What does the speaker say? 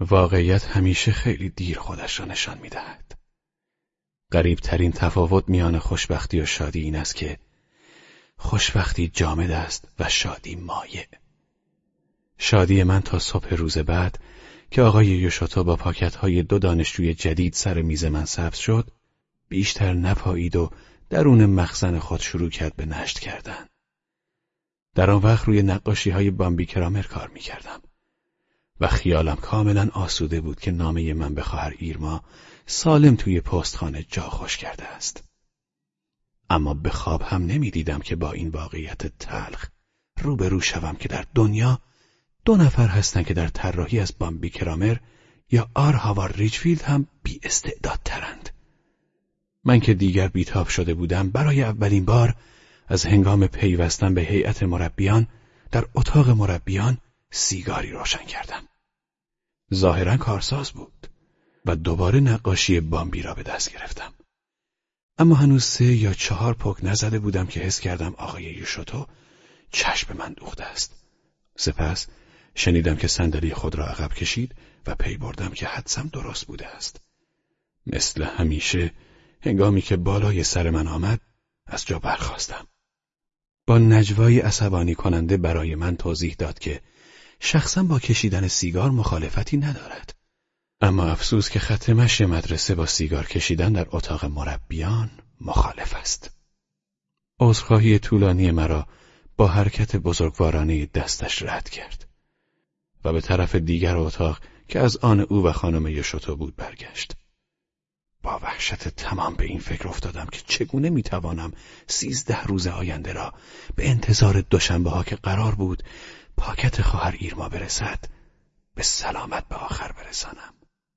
واقعیت همیشه خیلی دیر خودش را نشان می‌دهد. قریب ترین تفاوت میان خوشبختی و شادی این است که خوشبختی جامد است و شادی مایع. شادی من تا صبح روز بعد که آقای یوشاتو با پاکت های دو دانشجوی جدید سر میز من سبز شد بیشتر نپایید و درون مخزن خود شروع کرد به نشت کردن. در آن وقت روی نقاشی های بامبی کرامر کار می کردم و خیالم کاملا آسوده بود که نامه من به خواهر ایرما سالم توی پستخانه جا خوش کرده است. اما به خواب هم نمی‌دیدم که با این واقعیت تلخ روبرو شوم که در دنیا دو نفر هستند که در طراحی از بامبی کرامر یا آر هاوار ریچفیلد هم بی استعداد ترند. من که دیگر بیتاب شده بودم برای اولین بار از هنگام پیوستن به هیئت مربیان در اتاق مربیان سیگاری روشن کردم. ظاهرا کارساز بود و دوباره نقاشی بامبی را به دست گرفتم. اما هنوز سه یا چهار پک نزده بودم که حس کردم آقای یوشوتو چشم من دوخته است. سپس شنیدم که صندلی خود را عقب کشید و پی بردم که حدسم درست بوده است. مثل همیشه هنگامی که بالای سر من آمد از جا برخواستم. با نجوایی عصبانی کننده برای من توضیح داد که شخصا با کشیدن سیگار مخالفتی ندارد. اما افسوس که خط مشی مدرسه با سیگار کشیدن در اتاق مربیان مخالف است. عذرخواهی طولانی مرا با حرکت بزرگوارانه دستش رد کرد و به طرف دیگر اتاق که از آن او و خانم یشوتو بود برگشت. با وحشت تمام به این فکر افتادم که چگونه می‌توانم سیزده روز آینده را به انتظار دوشنبه ها که قرار بود پاکت خواهر ایرما برسد. به سلامت به آخر برسانم.